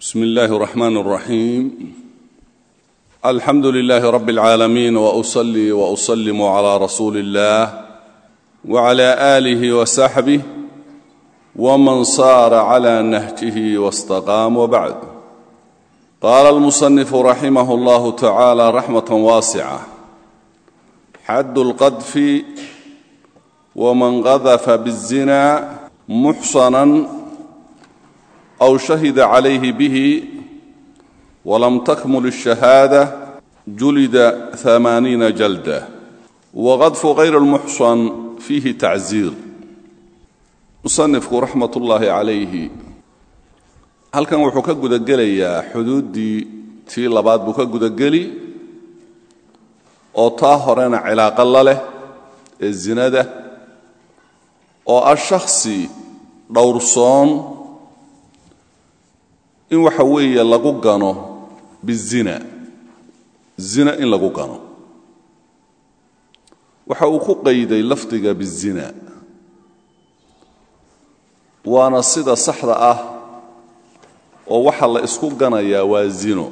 bsm اllahi الرحman الرaxيim alxamdu لlah rb العaalamiin وأصlي وأsلm عlى rasuuli الlah وعlى آlih وsaxbih wman saara عlى nahjih واstaqاam وbعd qala الmuصنif raximah اllah tacalى raxmaة waascة xad اlqadfi wman qadfa bالzina muxsana أو shahida calayhi bihi walam takmul ashahaada julida amaaniina jalda waqadfu kayr almuxsan fiihi tacziir musanifku raxmat ullaahi calayhi halkan wuxuu ka gudagelayaa xuduuddii tii labaad buu ka gudageli oo taa horena cilaaqo la leh ee zinada oo ah shakhsi dhowrsoon in waxa weeye lagu gano bizina zina in lagu gano. Waxa uu ku qayday lafdiga bizina. Waana sida saxda ah oo waxa la isku ganayaa waa zino.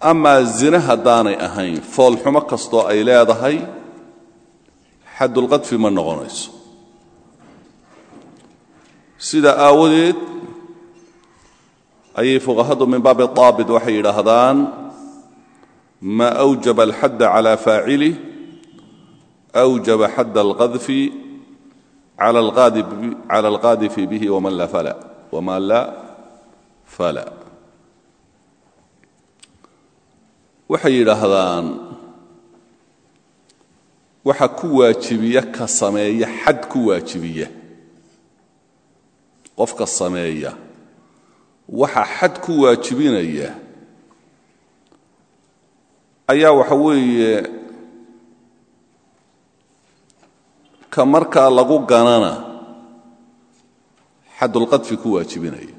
Amaa zine haddaanay ahayn foolxumo kastoo ay leedahay xadulqadfi ma noqonayso. Sida aawadeed ayay fuqahadu min baabi daabit waxay yidhaahdaan maa awjaba alxadda cala faacilih awjaba xadda alqadfi cala alqaadifi bihi waman laa fala waxay yidhaahdaan waxa ku waajibiya ka sameeya xad ku waajibiya. Qofka sameeya waxa xad ku waajibinaya ayaa waxa weeye ka markaa lagu ganana xadulqadfi ku waajibinaya.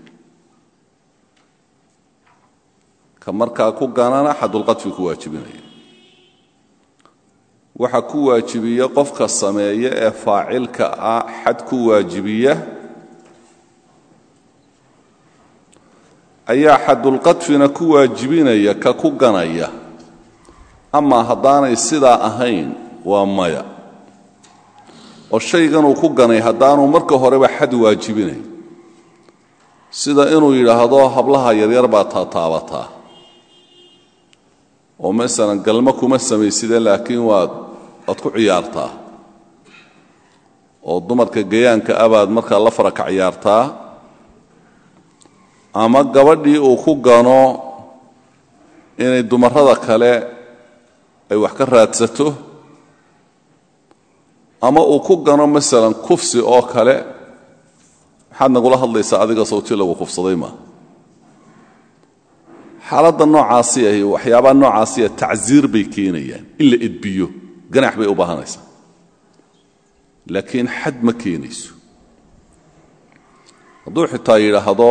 Ka markaa ku ganana xadulqadfi ku waajibinaya. Waxa ku waajibiya qofka sameeya ee faacilka ah xad ku waajibiya ayaa xadulqadfina ku waajibinaya ka ku ganaya. Amaa haddaanay sidaa ahayn waa maya. Oo shayganuu ku ganay haddaanuu marka horeba xad waajibinay. Sida inuu yidhaahdo hablaha yaryar baa taataabataa oo masalan galmo kuma samayside laakiin waad waad ku ciyaartaa. Oo dumarka gayaanka abaad markaa la faraka ciyaartaa ama gabadhii uu ku gano inay dumarrada kale ay wax ka raadsato ama uu ku gano masalan kufsi oo kale maxaad nagula hadlaysaa adiga sawti lagu kufsaday maa xaaladda noocaasi ahi waxyaabaha noocaasiya tacsiir bay keenayaan in la edbiyo ganax bay u baahanaysaa. Laakiin xad ma keenayso. Hadduu xitaa yidhaahdo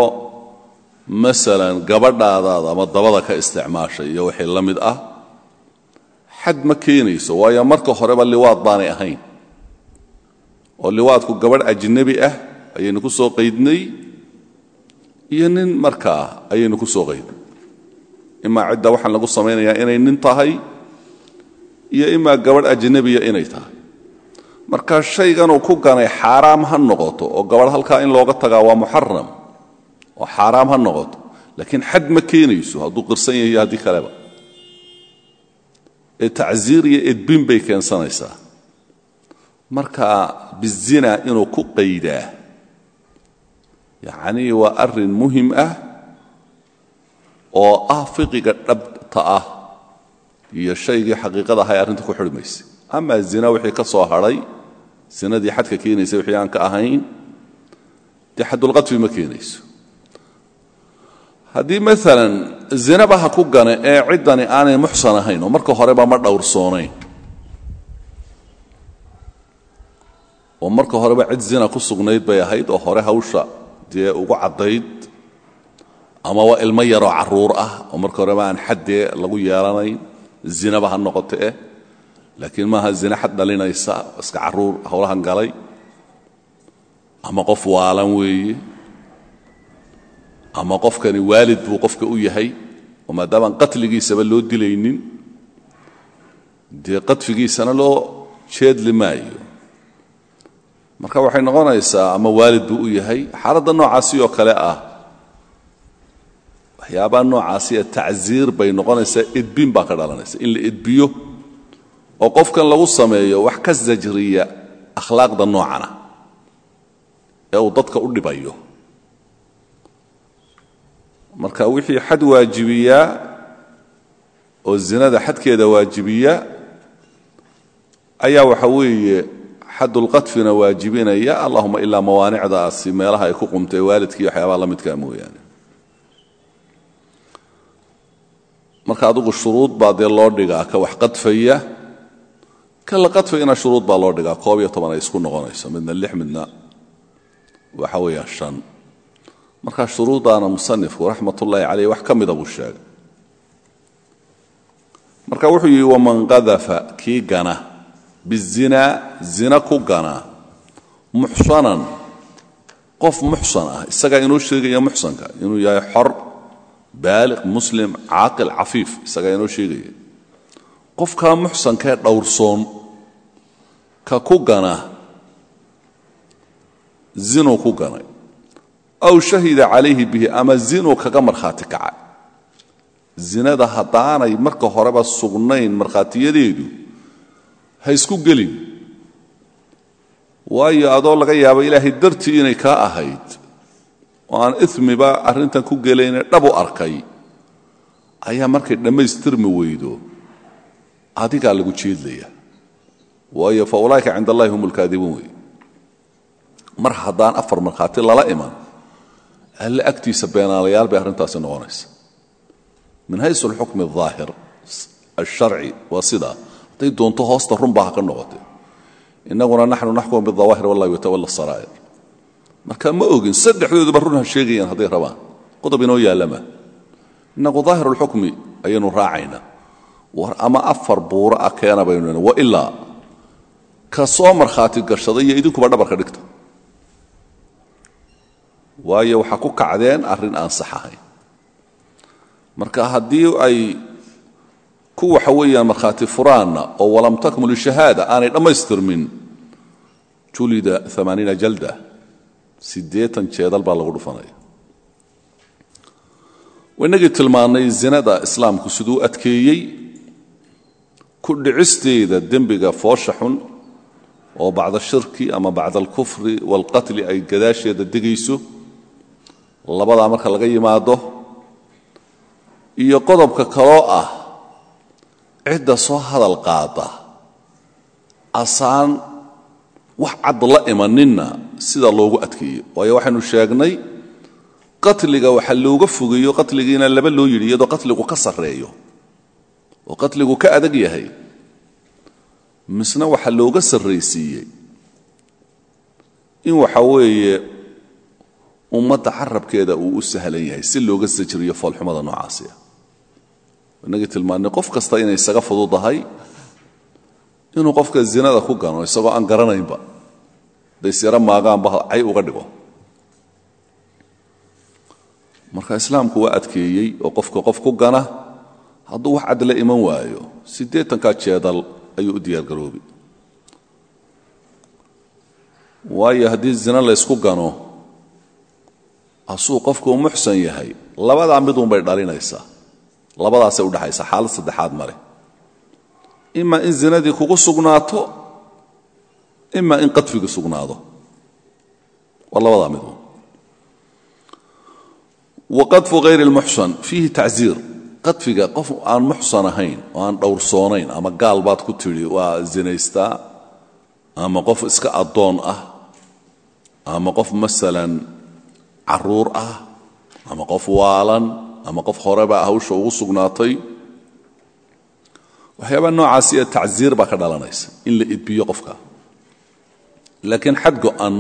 masalan gabadhaadaada ama dabada ka isticmaashay iyo wixii la mid ah xad ma keenayso. Waayo marka horeba liwaad baanay ahayn. Oo liwaadku gabadh ajnabi ah ayaynu ku soo qaydnay iyo nin markaa ayaynu ku soo qaydnay. Imaa cidda waxaan lagu samaynayaa inay nin tahay iyo imaa gabadh ajnabiya inay tahay. Marka shayganuu ku ganay xaaraam ha noqoto oo gabadh halkaa in looga tagaa waa muxaram oo xaaraam ha noqoto laakiin xad ma keenayso hadduu qirsan yahay haddii kaleba. Ee tacsiir iyo edbin bay keensanaysaa. Marka bizina inuu ku qaydaa yacnii waa arrin muhiim ah oo ah fiqiga dhabta ah iyo shaygii xaqiiqada ahay arrinta ku xidhmaysay amaa zina wixii ka soo hadhay zinadii xadka keenaysa wixii aan ka ahayn dee xadulqadfi ma keenayso haddii maalan zinaba ha ku gane ee ciddani aanay muxsan ahayn oo marka horeba ma dhowrsoonayn oo marka horeba cid zina ku sugnayd bay ahayd oo hore hawsha dee ugu caddayd ama waa ilmo yaroo carruur ah oo marka horeba aan xaddee lagu yeelanayn zinaba ha noqoto eh? Laakiin maaha zina xad dhalinaysa iska carruur howlahan galay ama qof waalan weeye ama qofkani waalid buu qofka u yahay oo maadaamaan qatligiisaba loo dilaynin. Dee qadfigiisana loo jeedli maayo. Marka waxay noqonaysaa ama waalid buu u yahay xaaladda noocaasi oo kale ah waxyaabaha noocaasiya tacsiir bay noqonaysaa edbin baa ka dhalanaysa. In la edbiyo oo qofkan lagu sameeyo wax ka sajriya akhlaaqda noocana ee uu dadka u dhibayo marka wixii xad waajibiyaa oo zinada xadkeeda waajibiya ayaa waxa weeye xadulqadfina waajibinaya allahuma ilaa mawaanicdaasi meelaha ay ku qumtay waalidkii waxyaabaha la midkaa mooyaane. Marka adugu shuruud baa dee loo dhigaa ka wax qadfaya ka la qadfayana shuruud baa loo dhigaa koob iyo toban ay isku noqonayso midna lix midna waxa weeyaan shan marka shuruuddaana musanifku raxmatullaahi caleyh wax ka mida buu sheegay. Marka wuxuu yidhi waman qadafa kii gana. Bizinaa zina ku gana. Muxsanan qof muxsan ah. Isagaa inoo sheegaya muxsanka inuu yahay xor baaliq muslim caaqil cafiif isagaa inoo sheegaya. Qofkaa muxsankee dhowrsoon ka ku gana. Zinuu ku ganay aw shahida calayhi bihi ama zinuu kaga markhaati kacay. Zinada haddaanay marka horeba sugnayn markhaatiyadeedu ha isku gelin. Waayo adoo laga yaabo ilaahay dartii inay kaa ahayd oo aan imiba arrintan ku gelayne dhabu arkay. Ayaa markay dhammaystirmi weydo. Adigaa lagu jeedlaya waayo fa ulaa'ika cind allahi hum ulkaadibuun wey. Mar haddaan afar markhaati lala iman alle agtiisa beenaalayaal bay arrintaasi noqonaysa. Min haysu alxukmi aldaahir alsharci waa sidaa hadday doonto hoosta runbaa ha ka noqote innaguna naxnu naxkumu bidawaahir wallah yatawalla saraa'ir marka ma ogin saddexdooduba run ha sheegayaan hadday rabaan. Qodob inoo yaallama. Innagu daahirulxukmi ayaynu raacaynaa war ama afar buuro ah keena baynu wa ilaa ka soo markhaati gashaday iyo idinkuba dhabarka waayo waxaa ku kacdeen arrin aan sax ahayn. Marka haddii ay ku waxa weeyaan markhaati furaanna oo walam takmul shahaada aanay dhammaystirmin julida amaaniina jalda siddeetan jeedal baa lagu dhufanaya wainagii tilmaannay zinada islaamku siduu adkeeyey ku dhicisteeda dembiga foosha xun oo bacda shirki ama bacda alkufri waalqatli ay gadaasheeda degayso labadaa marka laga yimaado iyo qodobka kaloo ah cidda soo hadal qaada. Asaan wax cad la imaninna sida loogu adkeeyo waayo waxaynu sheegnay qatliga waxa looga fogeeyo qatligiina laba loo yidhi iyadoo qatligu ka sarreeyo oo qatligu ka adag yahay misna waxa looga sarraysiiyey. In waxa weeye ummadda carabkeeda uu u sahlan yahay si looga sajriyo foolxumada noocaasiah inagii tilmaannay qof kasta inay isaga fududahay inuu qofka zinada ku gano isagoo aan garanaynba siro maagaanba cay uga dhigo. Marka islaamku waa adkeeyey oo qofka qof ku gana hadduu wax cadla iman waayo siddeetankaa jeedal ayuu u diyaargaroobi waayo haddii zina laysku gano asuu qofku muxsan yahay labadaa midunbay dhalinaysaa labadaasay udhexaysaa xaalad saddexaad male ima in zinadii kugu sugnaato ima in qadfigu sugnaado. Waa labadaa midun waqadfu hayri اlmuxsan fiihi tacziir. Qadfiga qof aan muxsan ahayn oo aan dhowrsoonayn ama gaal baad ku tidhi waa zinaystaa? Ama qof iska addoon ah? Ama qof masalan carruur ah ama qof waalan ama qof horeba hawsha ugu sugnaatay. Waxyaabaa noocaasi ee tacziir baa ka dhalanaysa in la idbiyo qofka. Laakiin xad go'an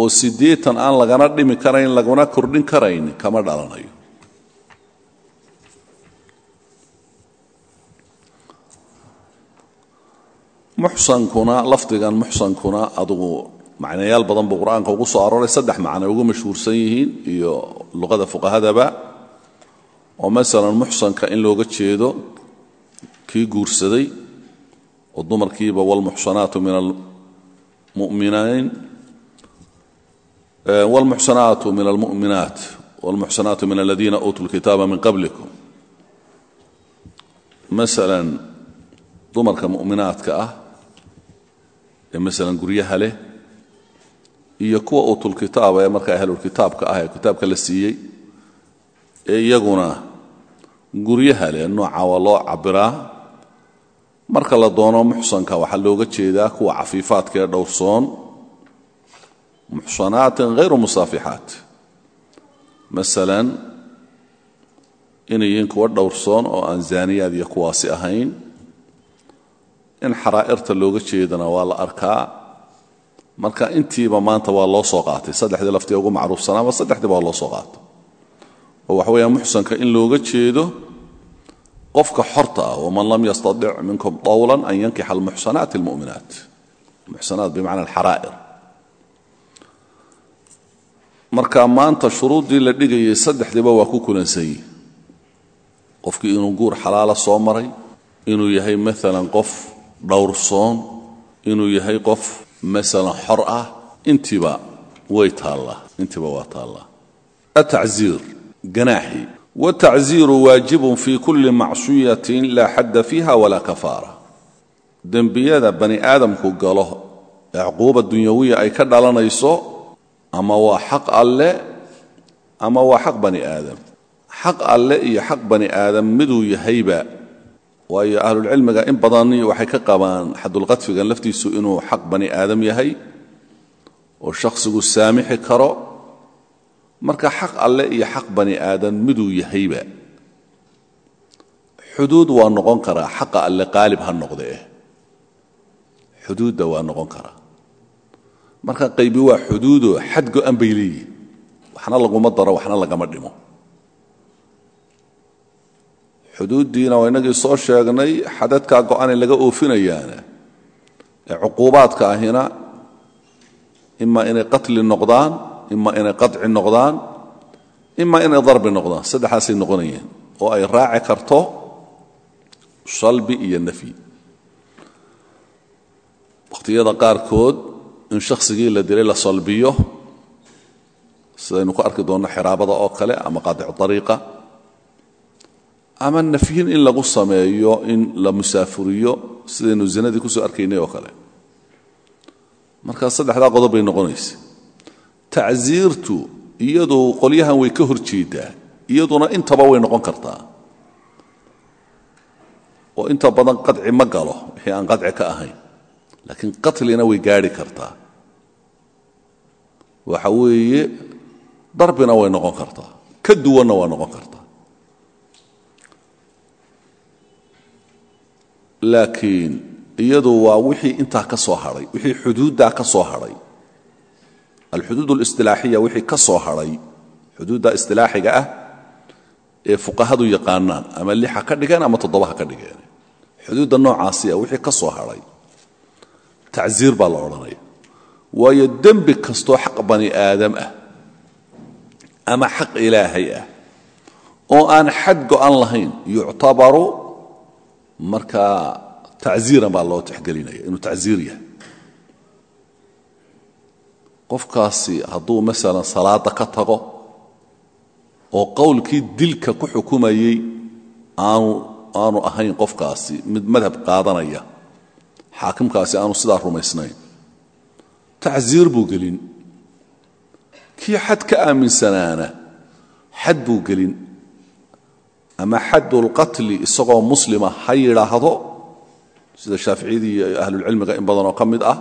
oo siddeetan aan lagana dhimi karayn laguna kordhin karayn kama dhalanayo. Muxsankuna lafdigan muxsankuna adugu macnayaal badan buu qur'aanka ugu soo arooray. Saddex macno ugu mashhuursan yihiin iyo luqada fuqahadaba. Oo masalan muxsanka in looga jeedo kii guursaday oo dumarkiiba wlmuxsanaatu min almuminiin wlmuxsanaatu min almu'minaat wlmuxsanaatu min aladiina uutuu lkitaaba min qablikum. Masalan dumarka mu'minaadka ah ee masalan guryaha leh iyo kuwa uutulkitaaba ee markaa ahlulkitaabka ah ee kitaabka la siiyey ee iyaguna guryaha leh nooca waa loo cabiraa. Marka la doono muxsanka waxaa looga jeedaa kuwa cafiifaadka ee dhowrsoon muxsanaatin hayru musaafixaat masalan inay yihiin kuwa dhowrsoon oo aan zaaniyaad iyo kuwaasi ahayn. In xaraa'irta looga jeedana waa la arkaa marka intiiba maanta waa loo soo qaatay. Saddexdii laftii ugu macruufsanaaba saddexdiiba waa loo soo qaatay. Oo waxa weeyaan muxsanka in looga jeedo qofka xorta ah waman lam yastadic minkum qawlan an yankixa almuxsanaat almu'minaat. Muxsanaat bimacna alxaraa'ir marka maanta shuruuddii la dhigayay saddexdiiba waa ku kulansan yihi qofkii inuu guur xalaala soo maray inuu yahay maalan qof dhowrsoon inuu yahay qof masalan xor ah intiiba way taallaa intiiba waa taallaa atacziir ganaaxi. Watacziiru waajibun fii kulli macsiyatin laa xadda fiiha walaa kafaara. Dembiyada bani aadamku galo ee cuquuba dunyawiya ay ka dhalanayso ama waa xaq alle ama waa xaq bani aadam. Xaq alle iyo xaq bani aadam miduu yahayba waayo ahlulcilmiga in badani waxay ka qabaan xadulqadfigan laftiisu inuu xaq bani aadam yahay oo shakhsigu saamixi karo marka xaq alle iyo xaq bani aadam miduu yahayba. Xuduud waa noqon karaa xaqa alle qaalib ha noqdee xuduudda waa noqon karaa. Marka qaybi waa xuduudoo xad go'an bay leeyihiin waxna laguma daro waxna lagama dhimo xuduuddiina waa inagii soo sheegnay xadadkaa go'ane laga oofinayaana ee cuquubaadka ahina ima inay qatli noqdaan ima inay qaطci noqdaan ima inay darbi noqdaan. Saddexaasay noqonayeen oo ay raaci karto salbi iyo nafyi wakhtiyada qaarkood in shakhsigii la dilay la salbiyo sidaynu ku arki doonno xiraabada oo kale ama qaadicu ariiqa ama nafyin in lagu sameeyo in la musaafuriyo sidaynu zinadii ku soo arkaynay oo kale. Markaa saddexdaa qodob bay noqonaysa. Tacsiirtu iyadu qolyahan way ka hor jeedaa iyaduna intaba way noqon kartaa. Oo inta badan qadci ma galo wixii aan qadci ka ahayn laakiin qatlina way gaadhi kartaa. Waxa weeye darbina way noqon kartaa ka duwanna waa noqon kartaa laakiin iyadu waa wixii intaa ka soo hadhay wixii xuduuddaa ka soo hadhay alxuduud اlistilaaxiya wixii ka soo hadhay xuduudda istilaaxiga ah ee fuqahadu yaqaanaan ama lixa ka dhigeen ama toddoba ha ka dhigeen. Xuduudda noocaasi ah wixii ka soo hadhay tacsiir baa la odhanaya. Waayo dembi kastoo xaq bani aadam ah ama xaq ilaahay ah oo aan xad go'an lahayn yuctabaru markaa tacsiiran baa loo tixgelinaya inuu tacsiir yahay. Qofkaasi hadduu masalan salaadda ka tago oo qowlkii dilka ku xukumayey aanu aanu ahayn qofkaasi mid madhab qaadanaya xaakimkaasi aanu sidaa rumaysnayn. Tacsiir buu gelin. Kii xad ka aaminsanaana xad buu gelin ama xadulqatli isagoo muslima ha yidhaahdo sida shaaficiyadii iyo ahlulcilmiga in badanoo ka mid ah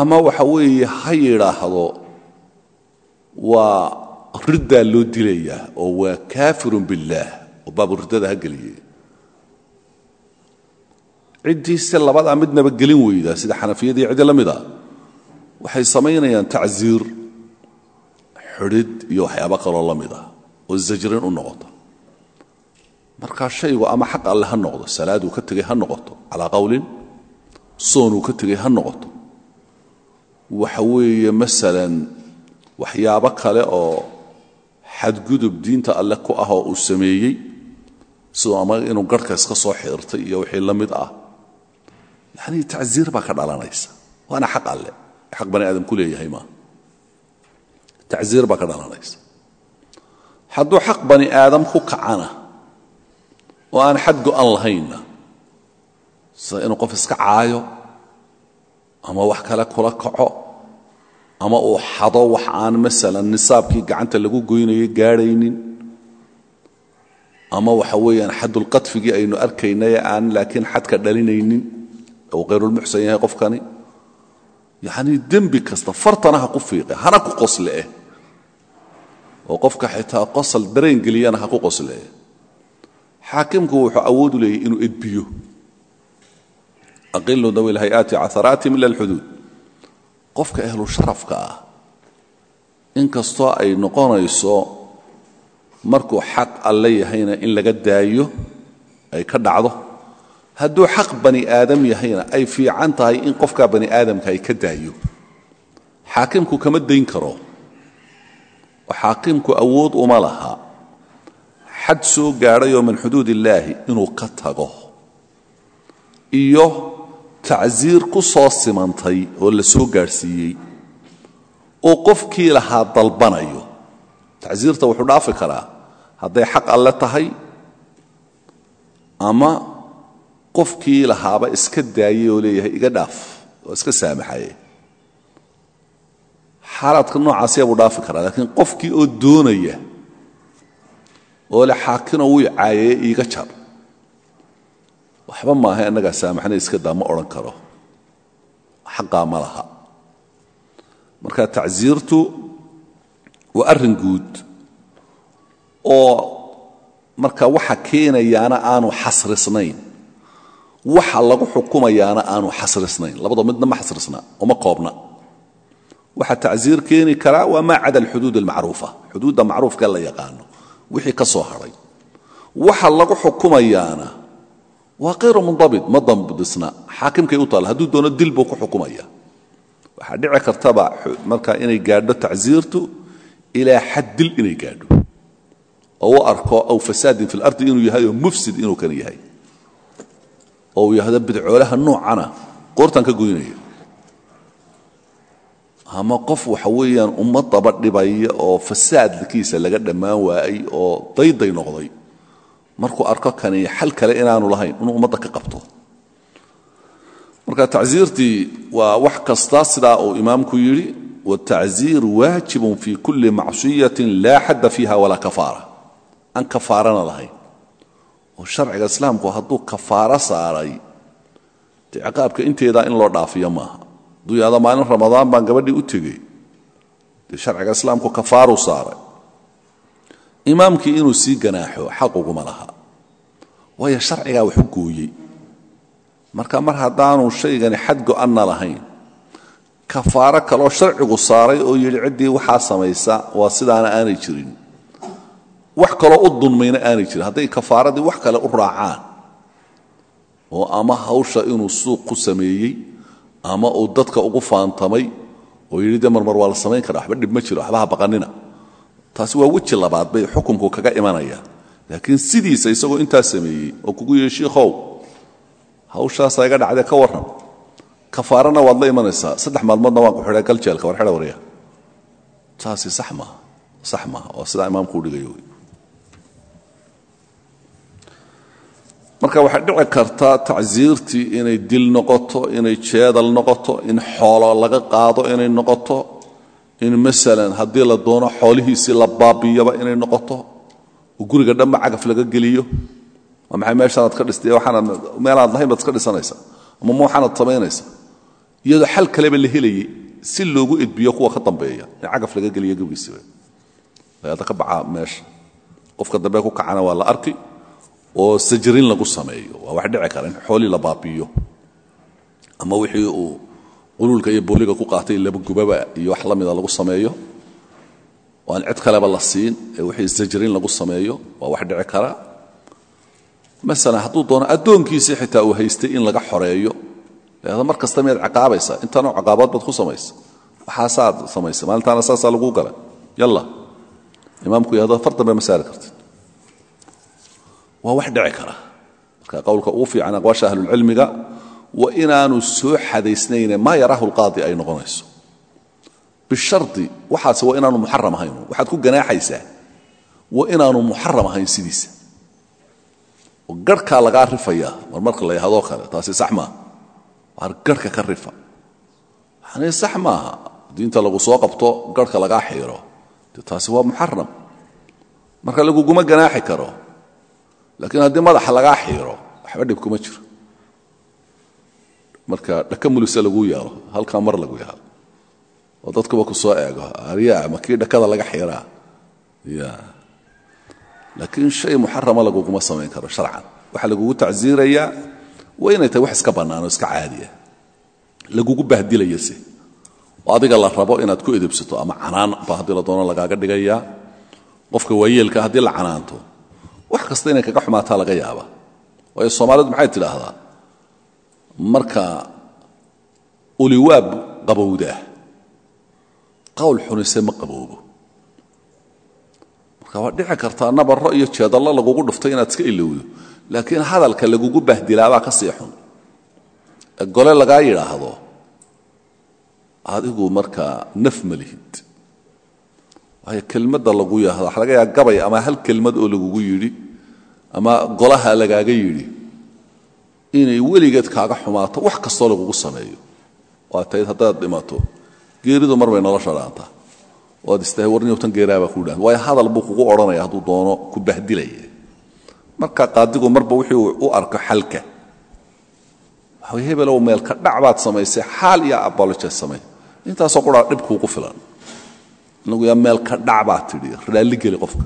ama waxa weeye ha yidhaahdo waa riddaa loo dilayaa oo waa kaafirun biاllaah oo baabu riddada ha geliyey. Ciddiise labadaa midnaba gelin weydaa sida xanafiyadii ciddi la mida. Waxay samaynayaan tacsiir xidhid iyo waxyaabo kaloo la mid ah oo zajrin u noqota markaa shaygu ama xaq alle ha noqdo salaaduu ka tegey ha noqoto calaa qowlin soonuu ka tegey ha noqoto. Waxa weeye masalan waxyaabo kale oo xadgudub diinta alle ku ah oo uu sameeyey sidoo ama inuu garhka iska soo xiirtay iyo wixii la mid ah. Yacnii tacsiir baa ka dhalanaysa. Waana xaq alle. Xaq bani aadam ku leeyahay maaha tacsiir baa ka dhalanaysa. Hadduu xaq bani aadam ku kacana oo aan xad go'an lahaynna sida inuu qof iska caayo ama wax kale kula kaco ama uu xado wax aan masalan nisaabkii gacanta lagu goynayay gaadhaynin ama waxa weeyaan xadulqadfigii aynu arkaynay aan laakiin xadka dhalinaynin uu khayrulmuxsan yahay qofkani. Yacnii dembi kasta fartana ha ku fiiqe hana ku qosle'eh oo qofka xitaa qosal dareen geliyana ha ku qosle'eh xaakimku wuxuu awood u leeyahy inuu edbiyo. Aqilu dawi lhay-aati caharaatim ila alxuduud qofka ahlu sharafka ah inkastoo ay noqonayso markuu xaq alle yahayna in laga daayo ay ka dhacdo. Hadduu xaq bani aadam yahayna ay fiican tahay in qofkaa bani aadamka ay ka daayo. Xaakimku kama dayn karo. Oo xaakimku awood uma laha xad soo gaadhayoo min xuduud illaahi inuu ka tago iyo tacsiir ku soo simantay oo la soo gaadhsiiyey oo qofkii lahaa dalbanayo. Tacsiirta wuxuu dhaafi karaa hadday xaq alle tahay ama qofkii lahaaba iska daayay oo leeyahay iga dhaaf oo iska saamaxaye xaaladka noocaasiya buu dhaafi karaa laakiin qofkii oo doonaya oo le xaakinoo wuu caayeye iiga jar waxba maaha innagaa saamaxna iska daa ma odhan karo. Xaqaa ma laha. Marka tacsiirtu waa arrin guud oo marka waxa keenayaana aanu xasrisnayn waxa lagu xukumayaana aanu xasrisnayn. Labadoo midna ma xasrisna oma koobna. Waxa tacsiir keeni karaa waa maa cada alxuduud almacruufa. Xuduudda macruufka la yaqaano wixii ka soo hadhay waxa lagu xukumayaana waa kayru mundabit ma dambisna xaakimkay u taalla hadduu doono dil buu ku xukumaya. Waxaa dhici kartaba marka inay gaadho tacsiirtu ilaa xad dil inay gaadho. Oo u arko aw fasaadin fi lardi inuu yahay oo mufsid inuu kan yahay. Oo uu yahdo bidcoolaha noocana qoortan ka goynaya ama qof waxa weeyaan umma daba dhibaya oo fasaadkiisa laga dhammaan waayey oo dayday noqday markuu arko kani xal kale inaanu lahayn inuu ummada ka qabto. Marka tacsiirtii waa wax kasta sidaa uu imaamku yidhi wtacziir waajibun fii kulli macsiyatin laa xadda fiiha walaa kafaara. Aan kafaarana lahayn. Oo sharciga islaamku hadduu kafaaro saaray dee ciqaabka inteedaa in loo dhaafiyo maaha yahdo maalin ramadaan baan gabadhii u tegey. Dee sharciga islaamku kafaaruu saaray. Imaamkii inuu sii ganaaxo xaq uguma laha. Waayo sharcigaa waxu gooyey. Marka mar haddaanu shaygani xad go'anna lahayn kafaaro kaloo sharcigu saaray oo yidhi ciddii waxaa samaysa waa sidaana aanay jirin. Wax kaloo u dunmayna aanay jirin. Hadday kafaaradii wax kale u raacaan oo ama hawsha inuu suuq ku sameeyey ama uu dadka ugu faantamay oo yidhi de marmar waa la samayn kara waxba dhib ma jiro waxba baqanina taasi waa weji labaad bay xukumku kaga imanayaan laakiin sidiisa isagoo intaa sameeyey oo kugu yihi shiikhow hawshaasaa iga dhacdee ka warran. Kafaarana waad la imanaysaa. Saddex maalmoodna waan ku xidhay galjeelka war xidha warya taasi sax maaha waa sidaa imaamku u dhigayo marka waxay dhici kartaa tacsiirtii inay dil noqoto inay jeedal noqoto in xoolo laga qaado inay noqoto in masalan haddii la doono xoolihiisii la baabiyaba inay noqoto oo guriga dhanba cagaf laga geliyo waa maxay meeshaanaad ka dhistay? Waxaanaad meelaad lahayn baad iska dhisanaysaa ama ma waxaanaad samaynaysaa iyadoo xal kaleba la helayay si loogu edbiyo kuwa ka dambeeya cagaf laga geliyo gebigiisiba ada ka bacaa meesha. Qofka dambe ku kacana waa la arki oo sajrin lagu sameeyo. Waa wax dhici kara in xoolii la baabiyo ama wixii uu quluulka iyo booliga ku qaatay labagubaba iyo wax la lagu sameeyo. Oo cid kaleba la siin ee wixii sajrin lagu sameeyo. Waa wax dhici kara. Masalan hadduu doono addoonkiisii xitaa uu haystay in laga xoreeyo. Leada mar kasta miyaad ciqaabaysaa intanoo ciqaabaad baad ku samaysa waxaasaad samaysay. Maalintaana saasaa laguu galay. Yalla. Imaamku yahdo far dambe ma saari kartid waa wax dhici kara. Marka qowlka ugu fiican aqwaasha ahlulcilmiga waa inaanu soo xadaysnayne maa yaraahu lqaadi ay noqonayso. Bishardi waxaase waa inaanu muxaram ahayn. Waxaad ku ganaaxaysaa waa inaanu muxaram ahayn sidiisa. Oo garhkaa lagaa rifaya mar marka la yahadoo kale taasi sax maaha. Waar ka rifa. Waxaani sax diinta lagu soo qabto garhka lagaa xiiro taasi waa muxaram marka laguguma ganaaxi karo laakiin haddii madaxa lagaa xiiro waxba dhib kuma jiro. Marka dhaka mulisa laguu yaalo halkaa mar lagu yaalo. Oo dadkuba ku eego aryaa ma dhakada laga xiraa ya laakiin shay muxarama laguguma samayn karo sharcan. Waxaa lagugu tacsiirayaa waa inay tahay wax iska bannaan oo iska caadiya. Lagugu bahdilayase oo adiga la rabo inaad ku edebsato ama canaan ba haddii la doono lagaaga dhigayaa. Qofka waayeelka haddii la canaanto wax kasta inay kaga xumaataa laga yaaba. Waayo soomaalidu maxay tidhaahdaa? Marka uliwaab qabowdaa qawl xunise ma qaboobo marka waa dhici kartaa nabaro iyo jeedallo lagugu dhuftay inaad iska ilowdo. Laakiin hadalka lagugu bahdilaabaa ka sii xun. Ee gole lagaa yidhaahdo adigu markaa naf ma lihid waayo kelmadda lagu yahdo. Waxa laga yaaba gabay ama hal kelmad oo lagugu yidhi ama golaha lagaaga yidhi inay weligeed kaaga xumaato wax kastoo lagugu sameeyo. Waa tayd haddaad dhimato geeridu mar bay nolosha dhaantaa. Waad istahay warniyowtan geeraabaa ku dhaan waayo hadal buu kugu odhanaya hadduu doono ku bahdilaya. Marka qaadigu marba wixii u arko xalka. Waxa way hebelow meelka dhac baad samaysay xaal iyo abolojes samay. Intaasoo quraa dhib kuugu filan inagu yaa meelka dhac baad tidhi raalli geli qofka.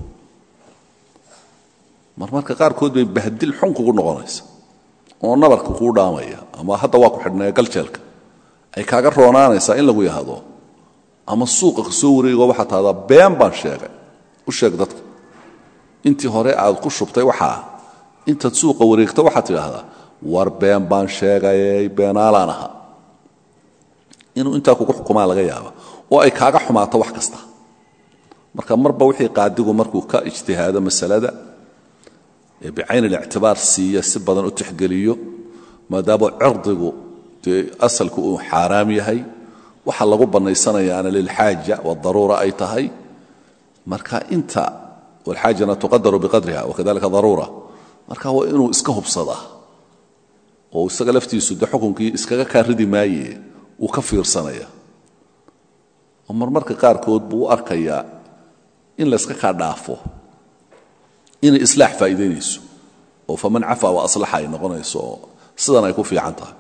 Marmarka qaarkood bay bahdil xun kugu noqonaysa oo nabarka kuu dhaamaya ama hadda waa ku xidhnaya galjeelka ay kaaga roonaanaysaa in lagu yahdo ama suuqa ka soo wareego waxaa tahdaa been baan sheegay. U sheeg dadka. Intii hore aad ku shubtay waxaa intaad suuqa wareegto waxaad tidhaahdaa war been baan sheegayey beenaalaan aha inuu intaa kugu xukumaa laga yaaba oo ay kaaga xumaato wax kasta. Marka marba wixii qaadigu markuu ka ijtihaado masalada ee bicayn alictibaar siiya si badan u tixgeliyo maadaama cirdigu dee asalku uu xaaraam yahay waxa lagu bannaysanayaana lilxaaja wadaruura ay tahay. Marka inta walxaajana tuqadaru biqadriha wakadalika daruura. Marka waa inuu iska hubsadaa oo isaga laftiisu de xukunkii iskaga kaa ridi maaye uu ka fiirsanaya oo marmarka qaarkood buu u arkayaa in layska kaa dhaafo inay islaax faa'iidaynayso oo faman cafaa wa aslaxa ay noqonayso oo sidan ay ku fiican tahay.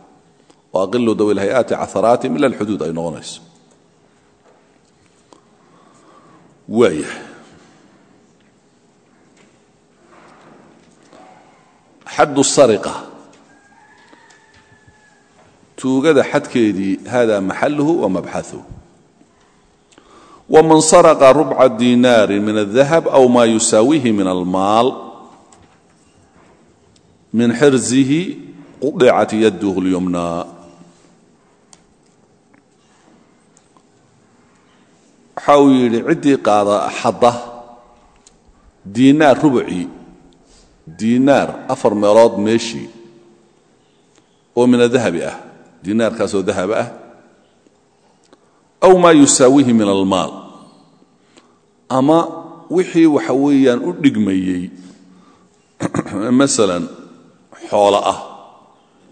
Oo aqilu dawi lhay-aati caharaatim ila alxuduud ay noqonayso. Waaya xaddu sariqa. Tuugada xadkeedii hada maxaluhu wa mabxaثuh waman saraqa rubca diinaari min adahab aw maa yusaawihi min almaal min xirzihi qudicat yaduhu lyumnaa waxa uu yidhi ciddii qaada xadda diinaar rubcii diinaar afar meelood meeshii oo min adahabi ah diinaarkaasoo dahaba ah aw maa yusaawihi min almaal ama wixii waxa weeyaan u dhigmayey masalan xoolo ah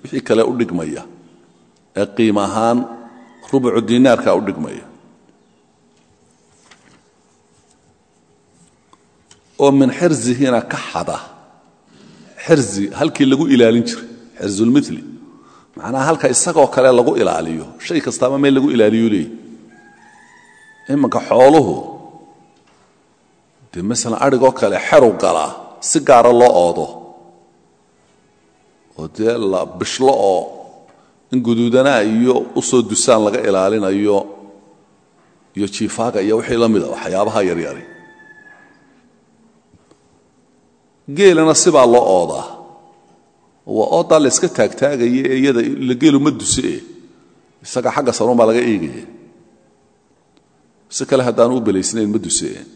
wixii kale u dhigmaya ee qiim ahaan rubucu diinaarka u dhigmaya. Oo min xirzihina ka xada xirzi halkii lagu ilaalin jiray xirzulmili macnaha halka isagoo kale lagu ilaaliyo shay kastaaba meel lagu ilaaliyu leeyi. Imanka xooluhu dee masalan adhigoo kale xeru galaa si gaara loo oodo. Oo dee la bishlo oo in guduudanaa iyo u soo dusaan laga ilaalinayo iyo jiifaaga iyo wixii la mida waxyaabaha yaryari geelana sibaa loo oodaa waa oodaa la yska taagtaagaya ee iyada la geelu ma duse. Isaga xagga sarun baa laga eegaya si kale haddaan u belaysnayn ma duseen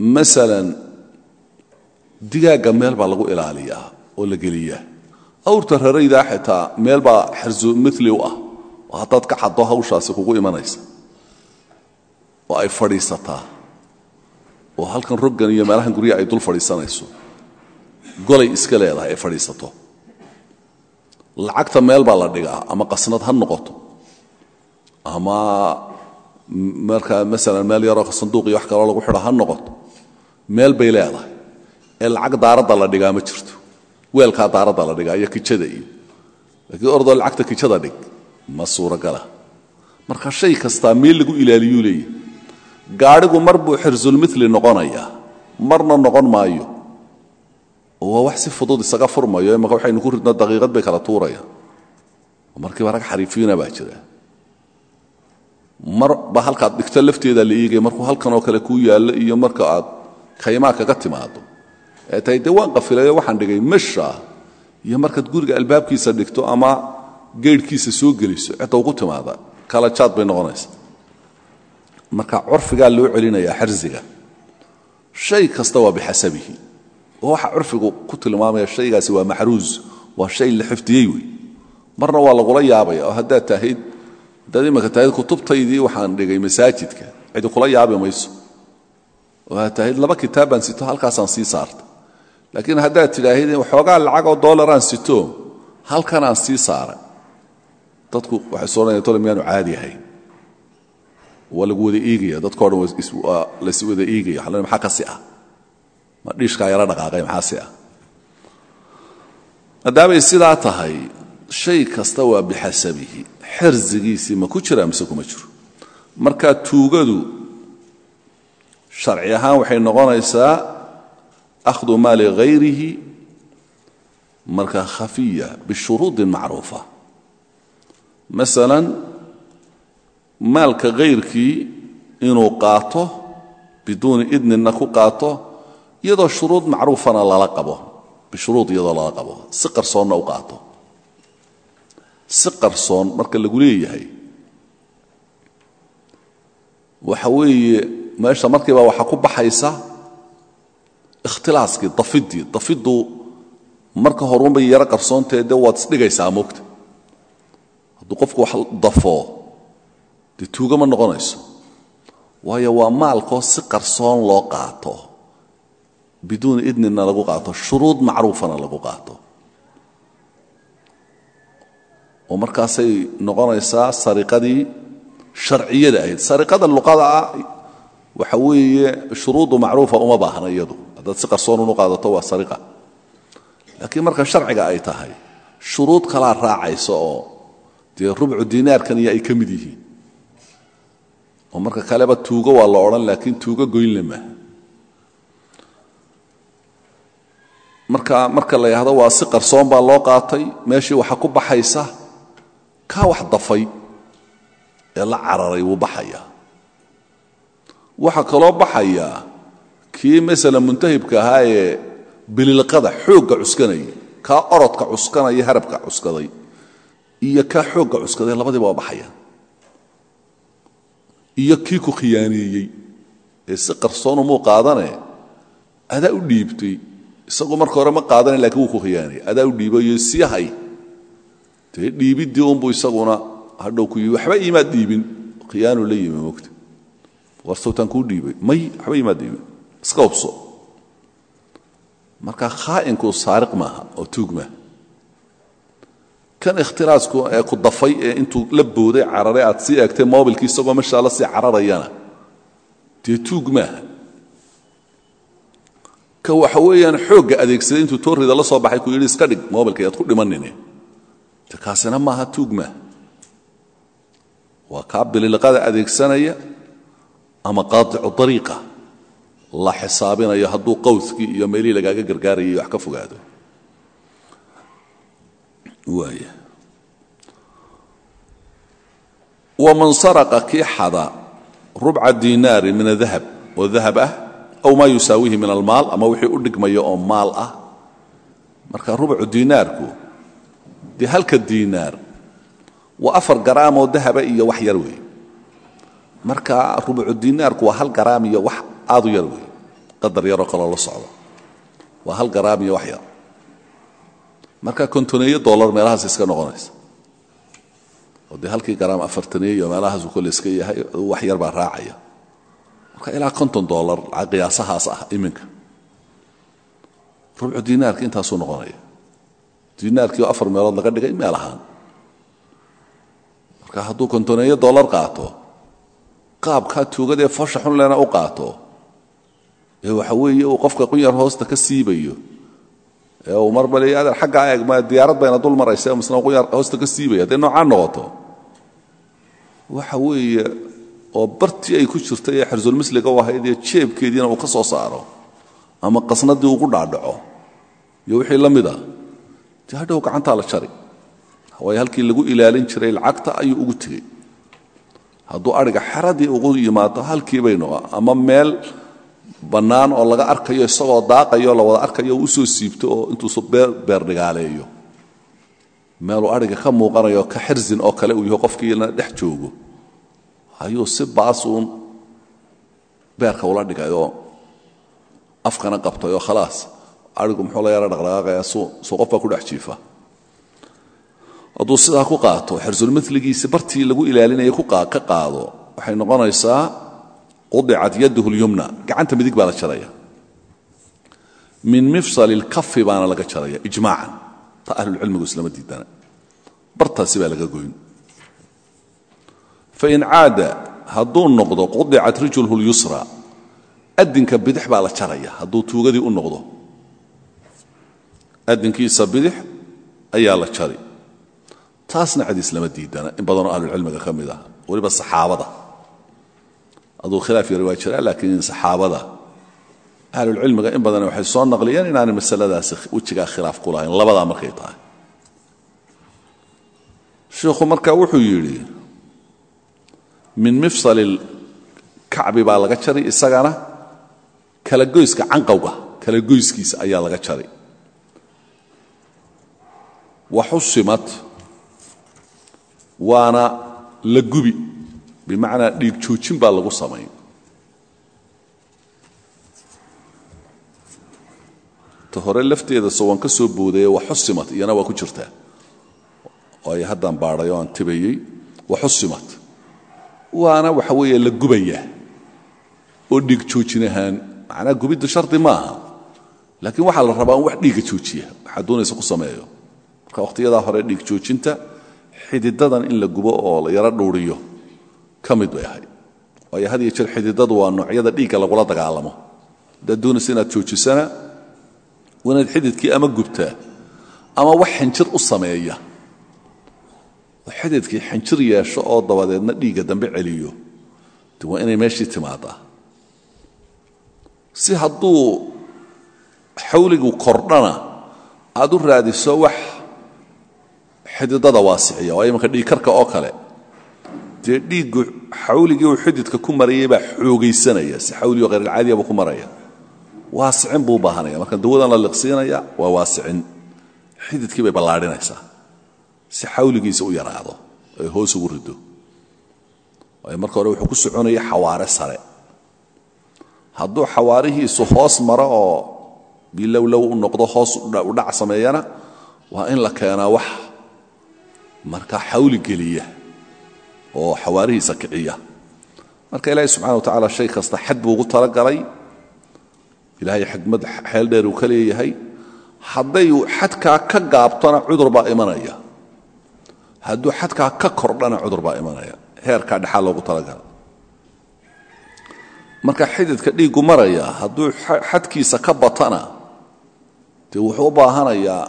masalan digaagga meel baa lagu ilaaliyaa oo la geliyaa. Awrta raraydaa xitaa meel baa xarsu mili u ah oo haddaad ka xaddo hawshaasi kugu imanaysa. Oo ay fadhiisataa. Oo halkan roggan iyo meelahan guryaha ay dul fadhiisanayso. Golay iska leedahay ay fadhiisato. Lacagta meel baa la dhigaa ama qasnad ha noqoto. Ama markaa masalan meel yaroo sanduuq iyo wax kaloo lagu xidho ha noqoto meel bay leedahay. Ee lacag daaradda la dhigaa ma jirto. Weelkaa daaradda la dhigaa iyo kijada iyo. Laakiin ordoo lacagta kijada dhig ma suuragala marka shay kastaa meel lagu ilaaliyuu leeyahy gaadhigu mar buu xirsulmili noqonayaa. Marna noqon maayo. Waa wax si fudud isaga furmayo imaka waxaynu ku ridno daqiiqad bay kala tuurayaan. Markiiba rag xariifiina baa jira. Marba halkaad dhigto lafteeda la eegaya markuu halkan oo kale kuu yaallo iyo marka aad kaymaa kaga timaado. Ee tahay dee waan qafilayo waxaan dhigay meesha iyo markaad guriga albaabkiisa dhigto ama geydhkiisa soo geliso cidda ugu timaada. Kala jaad bay noqonaysaa. Marka curfigaa loo celinayaa xarsiga shay kasta waa bixasabihi. Waxa curfigu ku tilmaamaya shaygaasi waa maxruus waa shay la xifdiyey wey. Marna waa lagula yaabaya oo haddaad tahayd haddaad tahayd kutubtaydii waxaan dhigay masaajidka. Cidi kula yaabi mayso oo aad tahayd laba kitaab baan sito halkaasaan sii saarta laakiin haddaad tidhaahid waxoogaa lacagoo dollaraan sito halkanaan sii saaray. Dadku waxay soo odhanaya tole miyaanu caadi ahayn waa lagu wada eegaya dadko dhan waa las wada eegaya. Waxa la maxaa ka si ah? Ma dhiishkaa yala dhaqaaqay maxaa si ah? Maadaamay sidaa tahay shay kasta waa bixasabihi. Xirsigiisii ma ku jiraa mise marka tuugadu sharci ahaan waxay noqonaysaa akhdu maali hayrihi marka khafiya bishuruudin macruufa. Masalan maalka hayrkii inuu qaato biduuni idninna ku qaato iyadoo shuruud macruufana lala qabo bishuruud iyadoo lala qabo si qarsoonna u qaato. Si qarsoon marka lagu leeyahay. Waxa weeye meesha markiiba waxaa ku baxaysa ikhtilaaskii dafiddii. Dafiddu marka horuunbay yaro qarsoontahe dee waad isdhigaysaa moogta hadduu qofku wax dafoo dee tuuga ma noqonayso. Waayo waa maalkoo si qarsoon loo qaato. Biduuni idnina lagu qaato shuruud macruufana lagu qaato. Oo markaasay noqonaysaa sariqadii sharciyada ahayd. Sariqada luqada ah waxa weeye shuruudu macruufa uma baahna iyadu. Haddaad si qarsoon unu qaadato waa sariqa laakiin marka sharciga ay tahay shuruud kalaa raacaysa oo dee rubcu dinaarkan iyo ay ka mid yihiin. Oo marka kaleba tuugo waa la odhan laakiin tuugo goynle maaha. Marka marka la yidhahdo waa si qarsoon baa loo qaatay meeshii waxaa ku baxaysa kaa wax dafay ee la cararay wuu baxayaa waxaa kaloo baxayaa kii masalan muntahibka ahaa ee bililqada xoogga cuskanaya kaa orodka cuskanaya harabka cuskaday iyo kaa xoogga cuskaday labadiiba waa baxayaan iyo kii ku khiyaaneeyey ee si qarsoonu muu qaadane adaa u dhiibtay isagu marka hore ma qaadana lakiin wuu ku khiyaanayay adaa u dhiibayo sii hay dee dhiibiddii unbuu isaguna hadhow ku yii waxba iimaad dhiibin khiyaanu la yimi mogta war kuu dhiibay. May waxba iimaad dhiibin iska hubso. Marka khaa'inku saariq maaha oo tuug maaha. Kan ikhtilaasku ee ku dafay ee intuu la booday cararay aad sii eegtay mobilkii isagoo meshaa la sii cararayana dee tuug maaha. Ka waxa weeyaan xoogga adeegsaday intuu toorrida la soo baxay ku yidhi iska dhig mobilka yaad ku dhimanine. De kaasina maaha tuug maaha. Waa kaa bililiqada adeegsanaya ama qaadicu dariiqa la xisaabinayo hadduu qawskii iyo meelihii lagaaga gargaarayay wax ka fogaado. Waaya waman saraqa kii xada rubca diinaari min adahab oo dahab ah aw maa yusaawihi min almaal ama wixii u dhigmaya oo maal ah. Marka rubcu diinaarku dee halka diinaar waa afar garaamoo dahaba iyo wax yar weey marka rubucu dinaarku waa hal garaam iyo wax aad u yar wey qadar yaroo kaloo la socdo. Waa hal garaam iyo wax yar. Marka kontoneeyo dollar meelahaas iska noqonaysa. Oo halkii garaam afartaneeyo meelahaasu kole iska yahay wax yar baa raacaya. Marka ilaa konton dollar qiyaasahaas ah iminka. Rubcu dinaarki intaasuu noqonaya. Dinaarkii oo afar meelood laga dhigay meel ahaan. Marka hadduu kontoneeyo dollar qaato qaabkaa tuugadee foosha xunlena u qaato. Ee waxa weeye uu qofka qunyar hoosta ka siibayo. Ee uu marba leeya adeer xaggaa eeg ma diyaarad bayna dul maraysa misna qunyar hoosta ka siibaya hadday noocaan noqoto. Waxa weeye oo bartii ay ku jirtay ee xarsulmisliga u ahayd iyo jeebkeediina uu ka soo saaro ama qasnadii ugu dhaadhaco iyo wixii la mida dee hadhow gacantaa la jari. Waayo halkii lagu ilaalin jiray lacagta ayuu ugu tegey hadduu adhiga xeradii ugu yimaado halkii baynu ama meel bannaan oo laga arkayo isagoo daaqayo la wada arkayo u u soo siibto oo intuusu beerdhigaaleeyo meeluu adhiga ka muuqanayo ka xirsin oo kale uu yaho qofkiina dhex joogo. Ayuu si baasuun beerka ula dhigayoo afkana qabtay khalaas. Adhigu muxuu la yara dhaqdhaqaaqaya suu qof baa ku dhex jiifa hadduu sidaa ku qaato xirsulmiligiisi bartii lagu ilaalinaya ka qaado waxay noqonaysaa qudicat yadahu lyumna gacanta midig baa la jaraya. Min mifsal اlkafi baana laga jaraya ijmaacan. Ta ahlulcilmigu islama diidana bartaasi baa laga goyn. Fain caada hadduu noqdo qudicat rijlhu اlyusra adinka bidix baa la jaraya hadduu tuugadii u noqdo. Adinkiisa bidix ayaa la jari taasna cadiis lama diidana. In badanoo ahlulcilmiga ka mid ah. Weliba saxaabada. Aduu khilaaf waa jiraa laakiin saxaabada. Ahlulcilmiga in badan waxay soo naqliyeen inaanay masaladaasi wejigaa khilaaf ku labadaa markay tahay. Shiikhu marka wuxuu yidhi min mifsali kacbi baa laga jari isagana kala goyska canqowga kala goyskiisa ayaa laga jari. Waxusimat waana la gubi. Bimacnaa dhiig joojin baa lagu samayn. Ta hore lafteeda so waan ka soo boodaye waxusimat iyana waa ku jirtaa. Ay haddaan baadhay oo aan tibayey waxusimat waana waxa weeye la gubayaa oo dhiig joojin ahaan. Macnaa shardi maaha laakiin waxaa la rabaa wax dhiigga joojiya. Waxaa doonaysa ku sameeyo. Marka hore dhiig joojinta xididadan in la gubo oo la yaro dhuuriyo ka mid bay ahayd. Waayo had iyo jeer xididadu waa noocyada dhiigga lagula dagaalamo. Haddaad doonaysa inaad joojisana waa inaad xididkii ama gubtaa ama wax xinjir u sameeya. Oo xididkii xinjir yeesho oo dabadeedna dhiigga dambe celiyo de waa inay meeshii timaadaa. Si hadduu xawligu kordhana aad u raadiso wax xididada waasiciya waa imanka dhiigkarka oo kale. Dee dhiiggu xawligii uu xididka ku marayay baa xoogaysanaya si xawligii oo khayralcaadiyaba ku maraya. Waasicin buu baahanaya marka dawadan la liqsiinaya waa waasicin xididkii bay ballaadhinaysaa si xawligiisa u yaraado ay hoos ugu rido marka hore wuxuu ku soconaya xawaare sare. Hadduu xawaarihiisu hoos maro oo bilowlow u noqdo hoos u dhac sameeyana waa in la keenaa wax marka xawli geliya oo xawaarihiisa kiciya. Marka ilaahay subxana wa tacaala shay kasta xad buu ugu talagalay ilaahay xikmad xeel dheer uu ka leeyahay. Hadday xadkaa ka gaabtona cudur baa imanaya. Hadduu xadkaa ka kordhana cudur baa imanaya. Heerkaa dhexaa loogu talagala marka xididka dhiiggu maraya hadduu xadkiisa ka batana dee wuxuu baahanayaa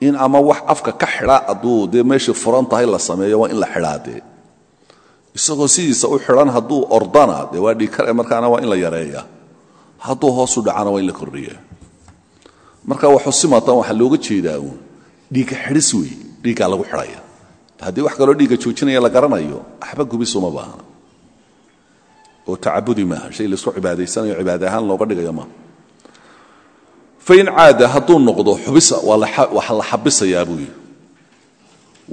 in ama wax afka ka xidha hadduu dee meeshai furan tahay la sameeyo waa in la xidhaa dee. Isagoo sidiisa u xidhan hadduu ordana dee waa dhiig kare markaana waa in la yareeya. Hadduu hoosu dhacana waa in la kordhiya. Marka waxusimatan waxaa looga jeedaa uun dhiigga xidhis wey dhiiggaa lagu xidhaya. Haddii wax kaloo dhiigga joojinaya la garanayo waxba gubisuma baahna. Oo tacabudi maaha shay la isku cibaadaysanayo cibaada ahaan looga dhigayo maaha fain caada hadduu noqdo waa la xabisayaa buu yidhi.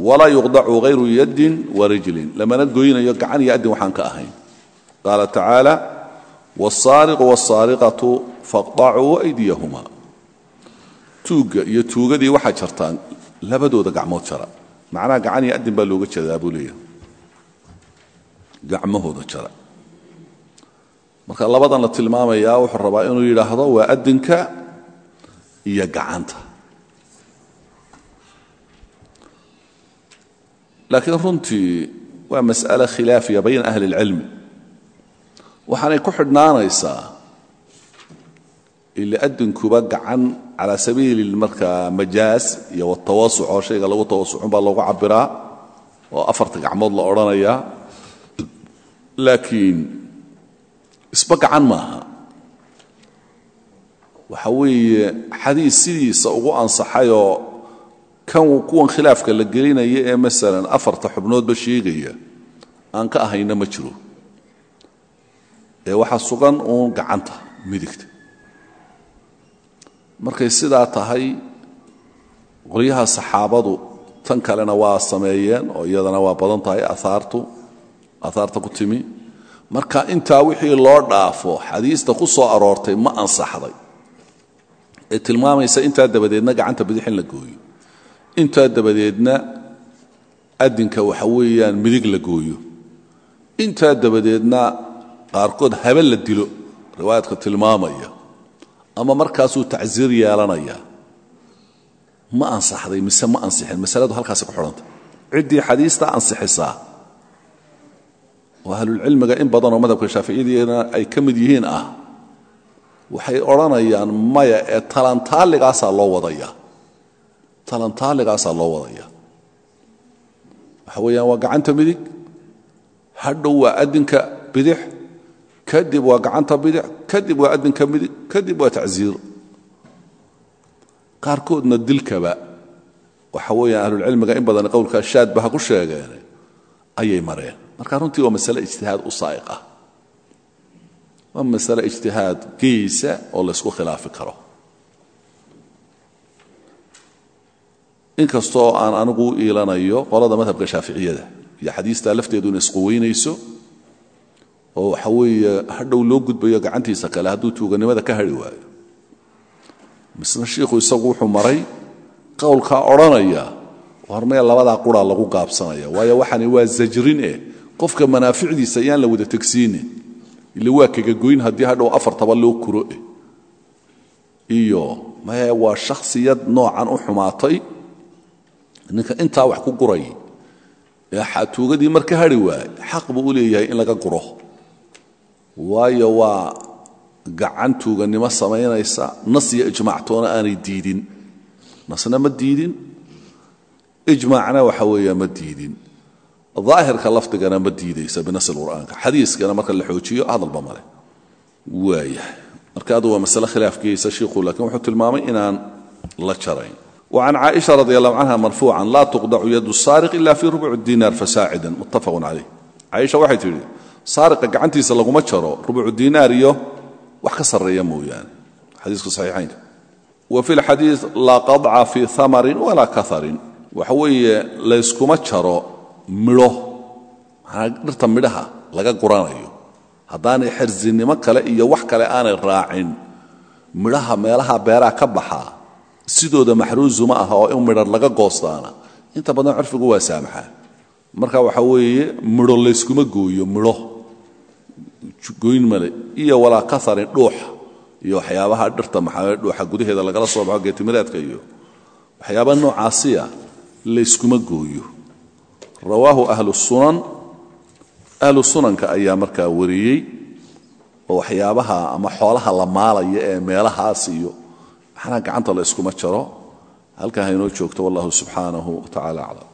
Walaa yuqdacu hayru yaddin warijlin lamana goynayo gacan iyo addin waxaan ka ahayn. Qaala tacaala wasaariqu wasaariqatu faqdacuu aydiyahuma tuugga iyo tuugadii waxaa jartaan labadooda gacmood jara. Macnaha gacan iyo addin baa looga jeedaa buu leeyahay. Gacmahooda jara. Marka labadan la tilmaamayaa wuxuu rabaa iyo gacanta. Laakiin runtii waa mas'ale khilaafiya bayna ahli اlcilmi waxaanay ku xidhnaanaysaa ila addinkuba gacan calaa sabiili markaa majaas iyo watawasuc oo shayga lagu tawasucun baa loogu cabiraa oo afarta gacmood la odhanayaa. Laakiin isba gacan maaha waxa weeye xadiis sidiisa ugu ansaxayoo kan kuwan khilaafka la gelinaya ee masalan afarta xubnoodba sheegaya aan ka ahayna ma jiro. Ee waxaa sugan uun gacanta midigta. Markay sidaa tahay qolyaha saxaabadu tan kalena waa sameeyeen oo iyadana waa badan tahay aaartu aahaarta ku timi. Marka intaa wixii loo dhaafo xadiista ku soo aroortay ma ansaxday ee tilmaamaysa intaa dabadeedna gacanta bidix la gooyo. Intaa dabadeedna addinka waxa weeyaan midig la gooyo. Intaa dabadeedna qaarkood habe la dilo riwaayadka tilmaamaya ama markaasuu tacsiir yeelanaya. Ma ansaxday mise ma ansixin masaladu halkaasi ku xidhanta. Ciddii xadiista ansixisaa oo ahlulcilmiga in badanoo madhabka shaaficiyadiina ay ka mid yihiin ah waxay odhanayaan maya ee talantaaligaasaa loo wadaya. Talantaaligaasaa loo wadaya. Waxa weeyaan waa gacanta midig hadhow waa addinka bidix kadib waa gacanta bidix kadib waa addinka midig kadib waa tacsiir. Qaarkoodna dilkaba waxa weeyaan ahlulcilmiga in badan qowlkaa shaadba ha ku sheegeen ayay mareen. Marka runtii waa masale ijtihaad u saa'iq ah waa masale ijtihaad geysa oo laysku khilaafi karo. Inkastoo aan anigu u iilanayo qolada madhabka shaaficiyada iyo xadiistaa lafteedu ina isquweynayso oo waxa weeye hadhow loo gudbayo gacantiisa kale hadduu tuuganimada ka hadhi waayo. Misna shiikhu isagu wuxuu maray qowlkaa odhanaya hormee labadaa quraa lagu gaabsanaya waayo waxani waa zajrin eh qofka manaaficdiisa ayaan la wada tegsiinin ile waa kagagoyn haddii hadhow afartaba loo kuro eh. Iyo maye waa shakhsiyad noocan u xumaatay? Ninka intaa wax ku guray ee xatuugadii marka hadhi waaye xaq buu u leeyahay in laga guro. Waayo waa gacan tuugannimo samaynaysa nas iyo ijmaactoona aanay diidin. Nasna ma diidin? Ijmaacna waxa weeya ma diidin aahirka lafdigana ma diidaysa binas qur'aanka. Xadiikana marka la xoojiyo hadalba maleh waaya marka adu waa masle khilaafkiisa shiiku laakiin wuxuu tilmaamay inaan la jarayn. Wacan caaisha radi allahu canha marfuucan laa tuqdacu yadu saariq ila fii rubc diinaar fasaacidan muttafaqun caleyh caaisha waxay tidhi saariqa gacantiisa laguma jaro rubucu diinaar iyo wax ka sarreeya mooyaane. Xadiiska saxiixaynka wa fi lxadiid laa qadca fii amarin walaa kaarin waxa midho. Manaa dhirta midhaha laga guranayo haddaanay xersinimo kale iyo wax kale aanay raacin midhaha meelaha beeraha ka baxaa sidooda maxruusu ma aha oo in midhar laga goostaana. Inta badan curfigu waa saamaxaa marka waxa weeye midho layskuma gooyo midho. Goyn male iyo walaa kaharin dhuuxa iyo waxyaabaha dhirta maxaa dhuuxa gudaheeda lagala soo baxo geetimireedka iyo waxyaaba noocaasiya layskuma gooyo rawaahu ahlu sunan. Ahlu sunanka ayaa markaa wariyey oo waxyaabaha ama xoolaha la maalaya ee meelahaas iyo maxnaa gacanta la iskuma jaro. Halkaa haynoo joogto wallahu subxaanahu wa tacala aclam